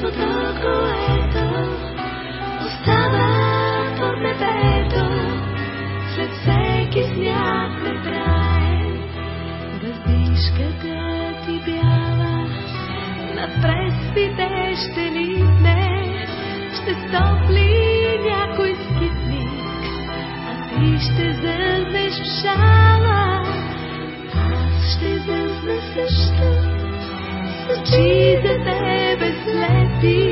for the. deep.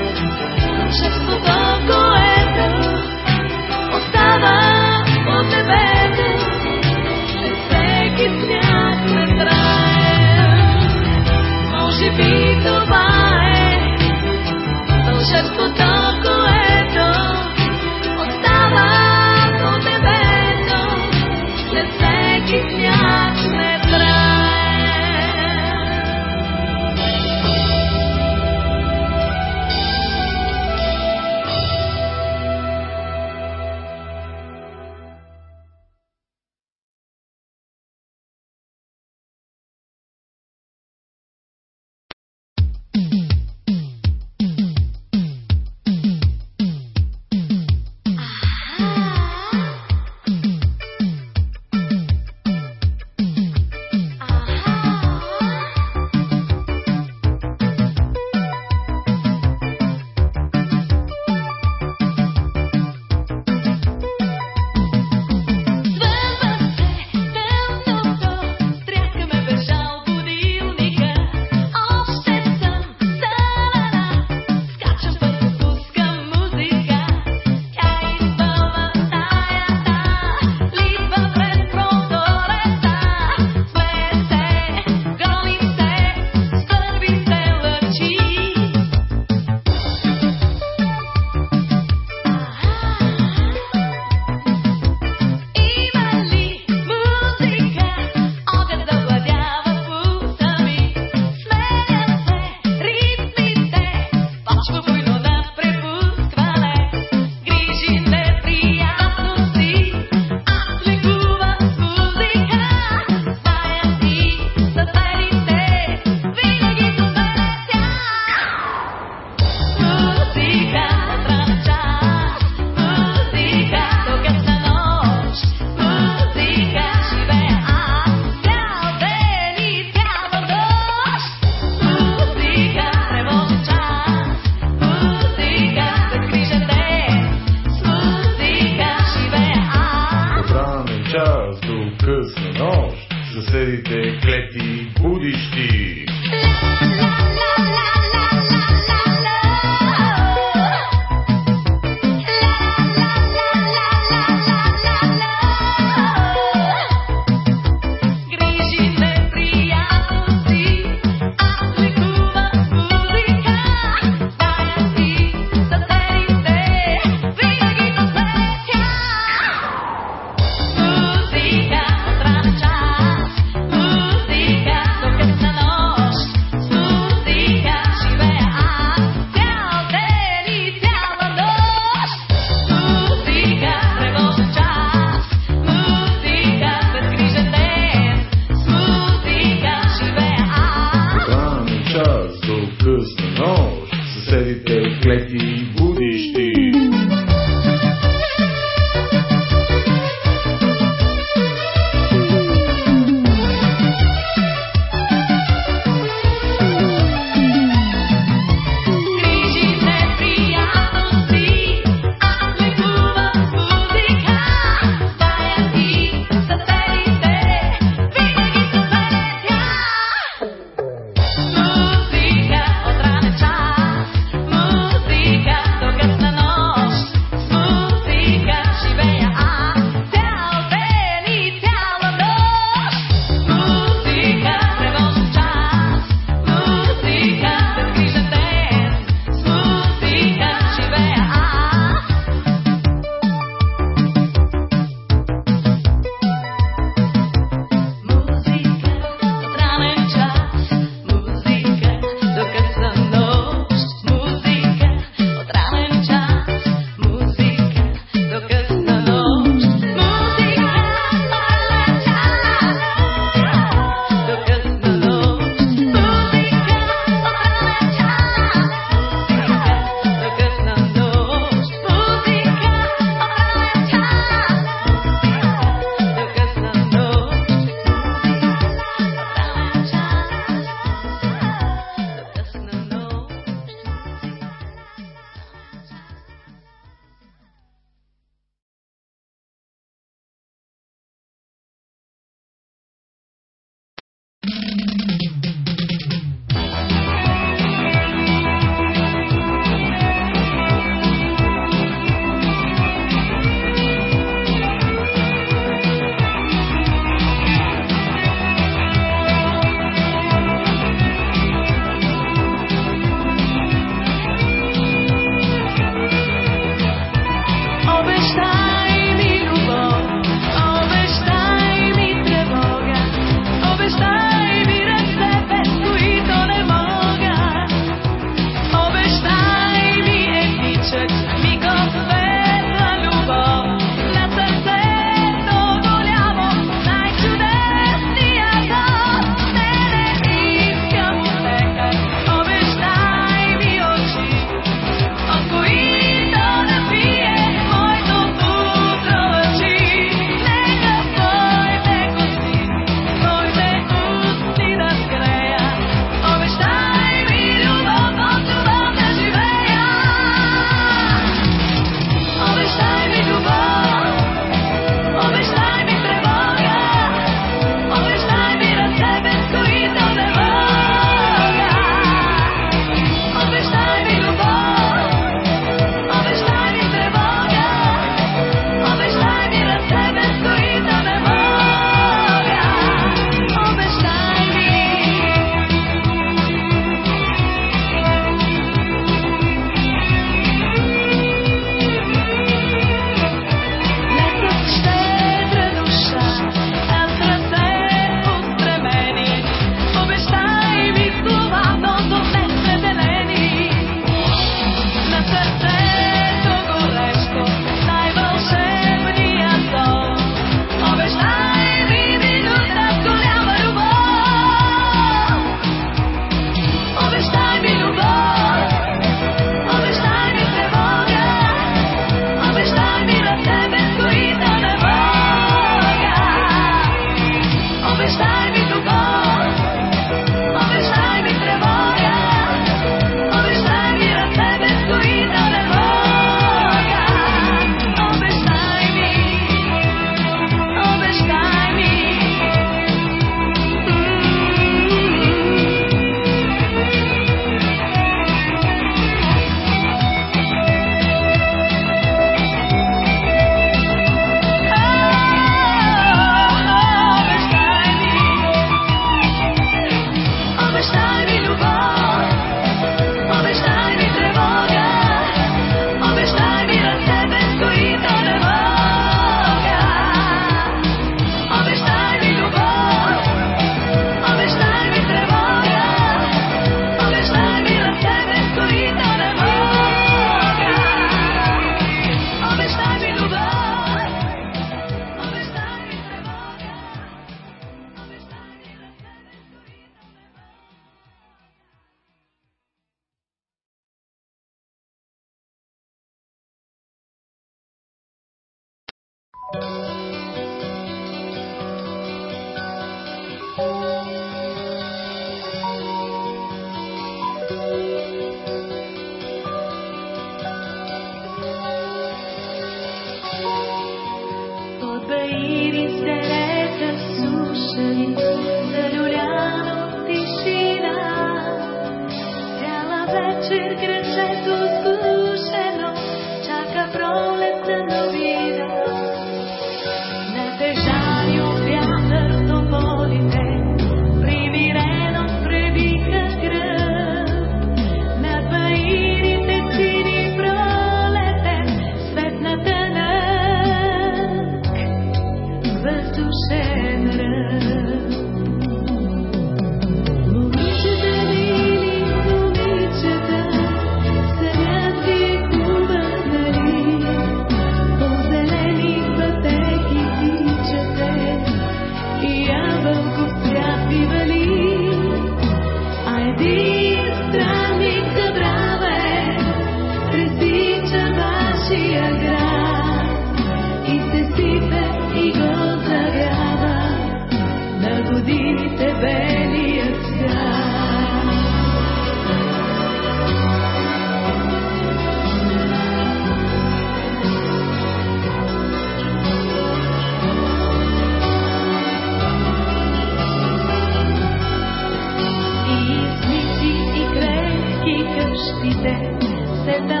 se da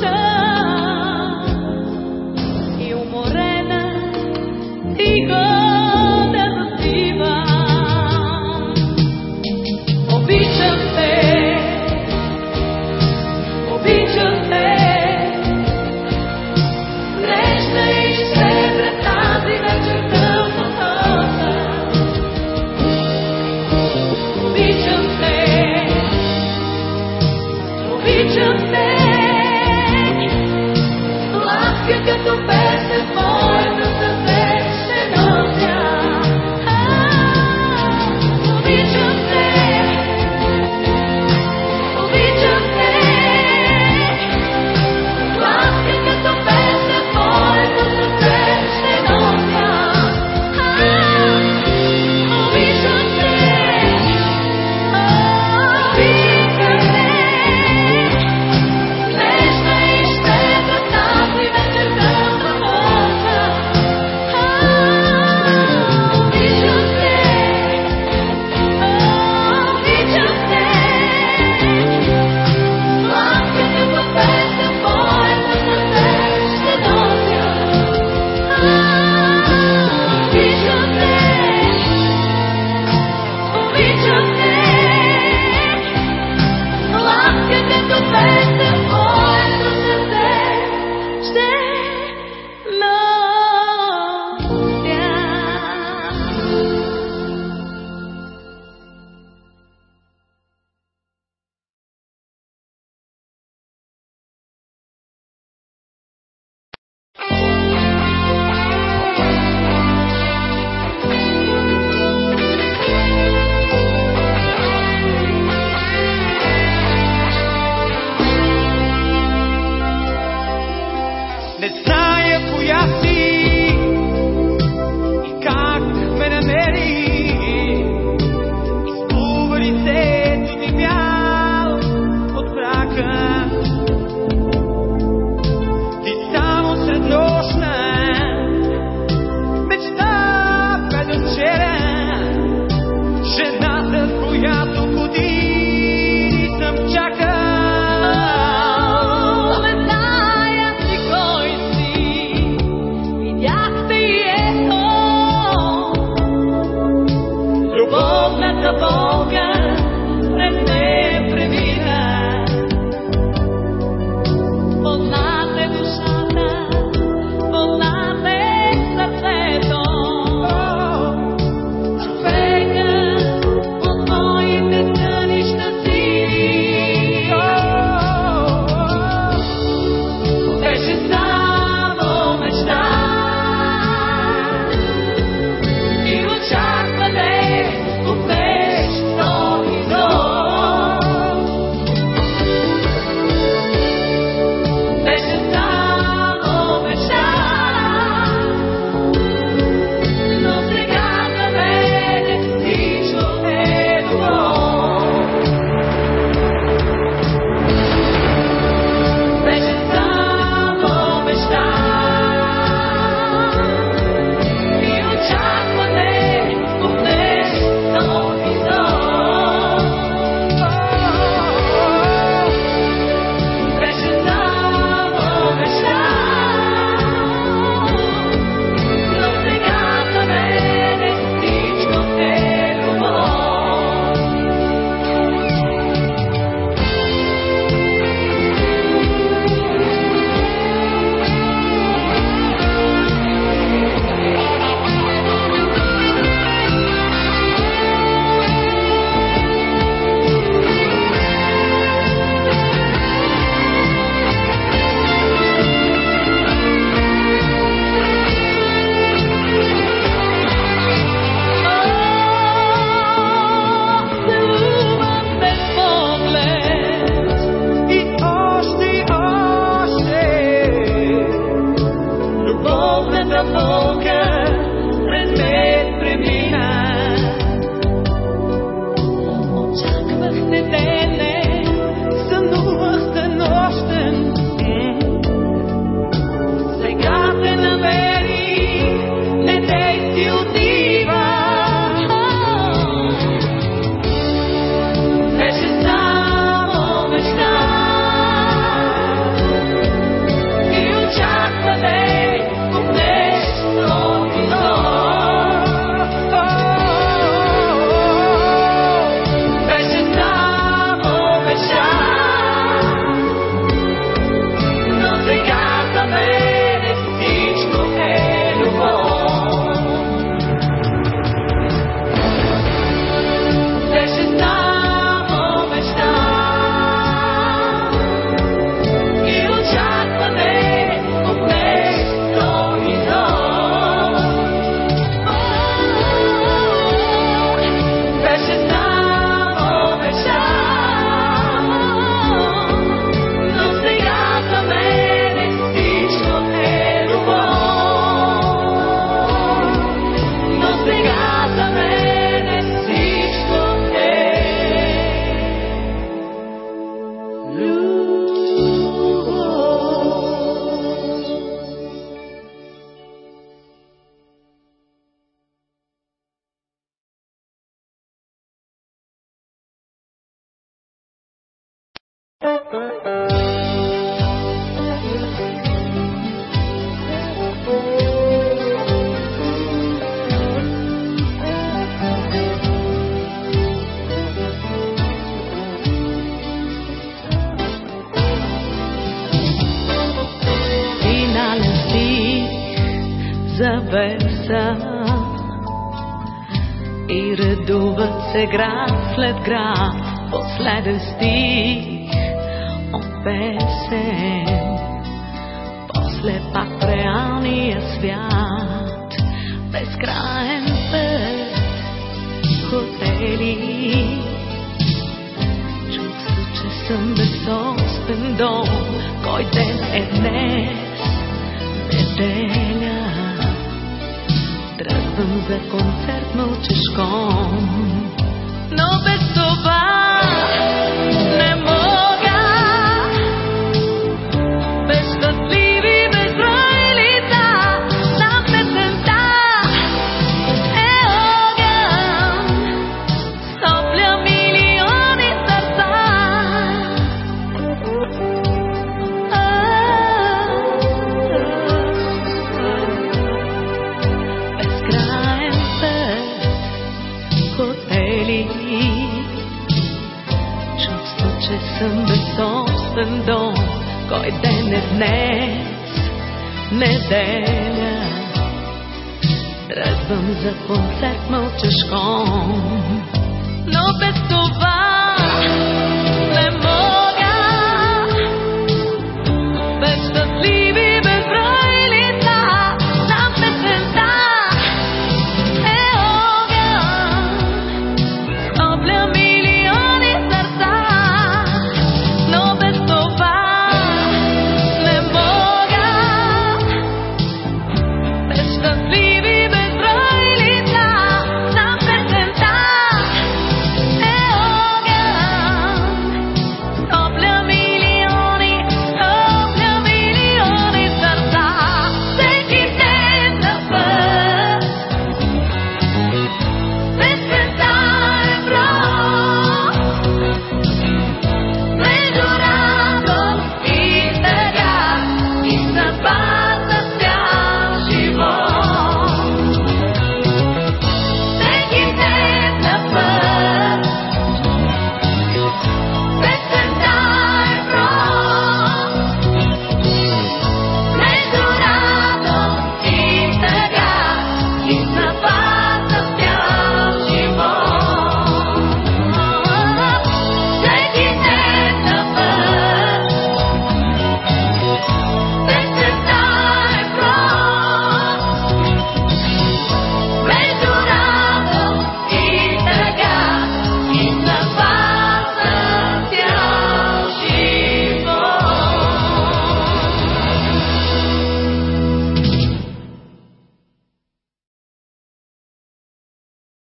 closer.